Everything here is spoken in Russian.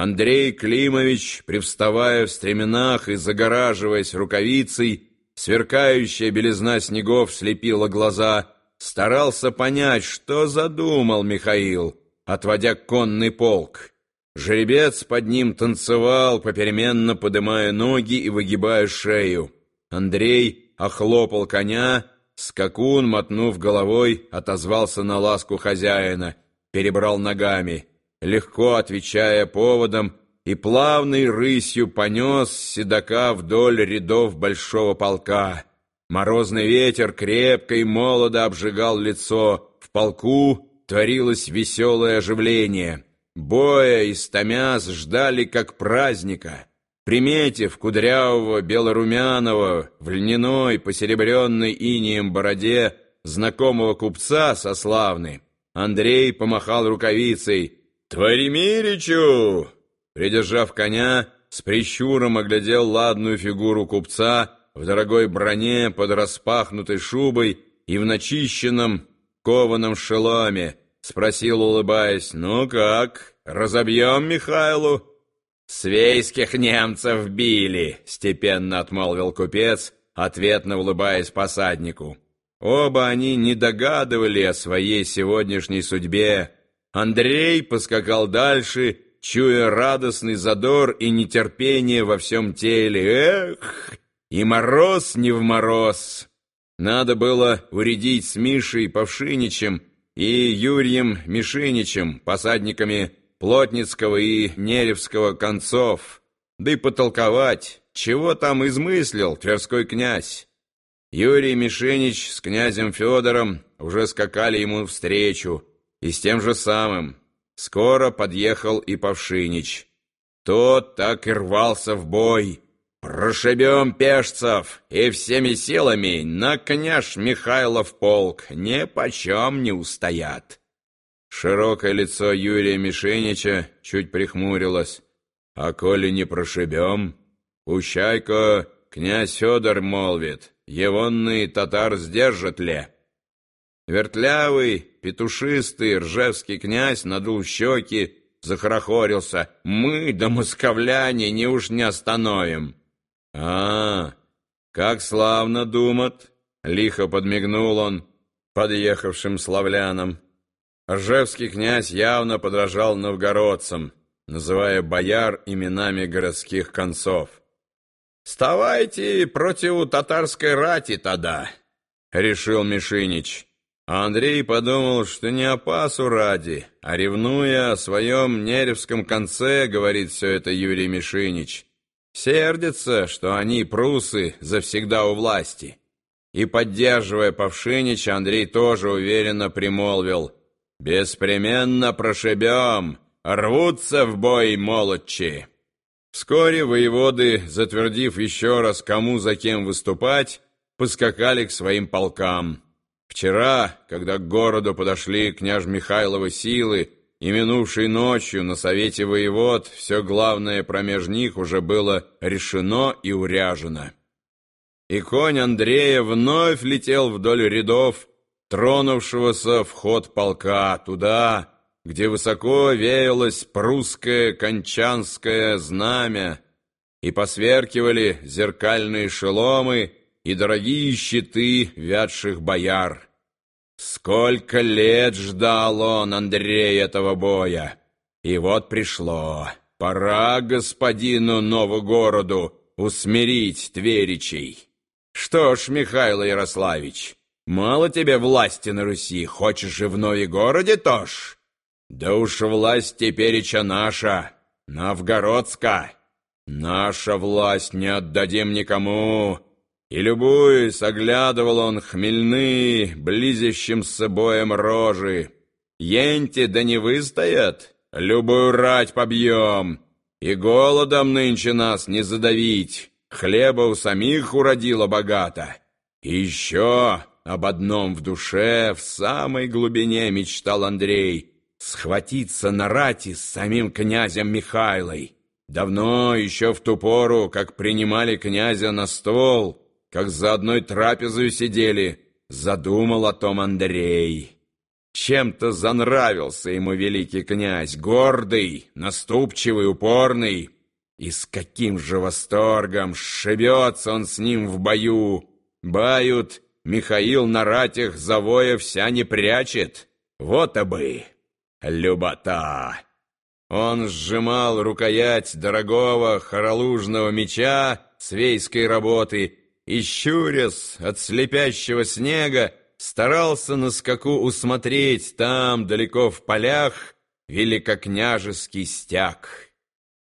Андрей Климович, привставая в стременах и загораживаясь рукавицей, сверкающая белизна снегов слепила глаза, старался понять, что задумал Михаил, отводя конный полк. Жеребец под ним танцевал, попеременно подымая ноги и выгибая шею. Андрей охлопал коня, скакун, мотнув головой, отозвался на ласку хозяина, перебрал ногами — легко отвечая поводом, и плавной рысью понес седока вдоль рядов большого полка. Морозный ветер крепко и молодо обжигал лицо. В полку творилось веселое оживление. Боя и стомяс ждали как праздника. Приметив кудрявого белорумяного в льняной, посеребренной инием бороде знакомого купца со славной, Андрей помахал рукавицей — «Творимиричу!» Придержав коня, с прищуром оглядел ладную фигуру купца в дорогой броне под распахнутой шубой и в начищенном кованом шеломе, спросил, улыбаясь, «Ну как, разобьем Михайлу?» «Свейских немцев били», — степенно отмолвил купец, ответно улыбаясь посаднику. Оба они не догадывали о своей сегодняшней судьбе, Андрей поскакал дальше, чуя радостный задор и нетерпение во всем теле. Эх, и мороз не в мороз. Надо было уредить с Мишей Павшиничем и Юрием Мишиничем, посадниками Плотницкого и Неревского концов, да и потолковать, чего там измыслил Тверской князь. Юрий Мишинич с князем Федором уже скакали ему встречу, и с тем же самым. Скоро подъехал и Павшинич. Тот так и рвался в бой. «Прошибем пешцев и всеми силами на княж Михайлов полк ни почем не устоят». Широкое лицо Юрия Мишенича чуть прихмурилось. «А коли не прошибем, пущай-ка князь Федор молвит, егонный татар сдержит ли?» Вертлявый, петушистый ржевский князь надул щеки, захорохорился. «Мы, да московляне, не уж не остановим!» «А, как славно думат!» — лихо подмигнул он подъехавшим славлянам. Ржевский князь явно подражал новгородцам, называя бояр именами городских концов. «Вставайте против татарской рати тогда!» — решил Мишинич. Андрей подумал, что не опасу ради, а ревнуя о своем неревском конце, говорит все это Юрий Мишинич. Сердится, что они, прусы, завсегда у власти. И, поддерживая Павшинича, Андрей тоже уверенно примолвил. «Беспременно прошибем, рвутся в бой молодчи». Вскоре воеводы, затвердив еще раз, кому за кем выступать, поскакали к своим полкам. Вчера, когда к городу подошли княж Михайловы силы, и минувшей ночью на совете воевод все главное промеж них уже было решено и уряжено. И конь Андрея вновь летел вдоль рядов, тронувшегося в ход полка, туда, где высоко веялось прусское кончанское знамя, и посверкивали зеркальные шеломы, и дорогие щиты вятших бояр. Сколько лет ждал он, Андрей, этого боя. И вот пришло. Пора господину Новогороду усмирить Тверичей. Что ж, Михаил Ярославич, мало тебе власти на Руси, хочешь и в Новогороде тоже? Да уж власть тепереча наша, новгородска. Наша власть не отдадим никому, и, любуясь, оглядывал он хмельные, близящимся боем рожи. Енти да не выстоят, любую рать побьем, и голодом нынче нас не задавить, хлеба у самих уродило богато. И еще об одном в душе, в самой глубине мечтал Андрей — схватиться на рати с самим князем Михайлой. Давно, еще в ту пору, как принимали князя на стол — как за одной трапезой сидели, задумал о том Андрей. Чем-то занравился ему великий князь, гордый, наступчивый, упорный. И с каким же восторгом шибется он с ним в бою! Бают, Михаил на ратях завоя вся не прячет. Вот обы! Любота! Он сжимал рукоять дорогого хоролужного меча свейской работы и, щурясь от слепящего снега, старался на скаку усмотреть там, далеко в полях, великокняжеский стяг.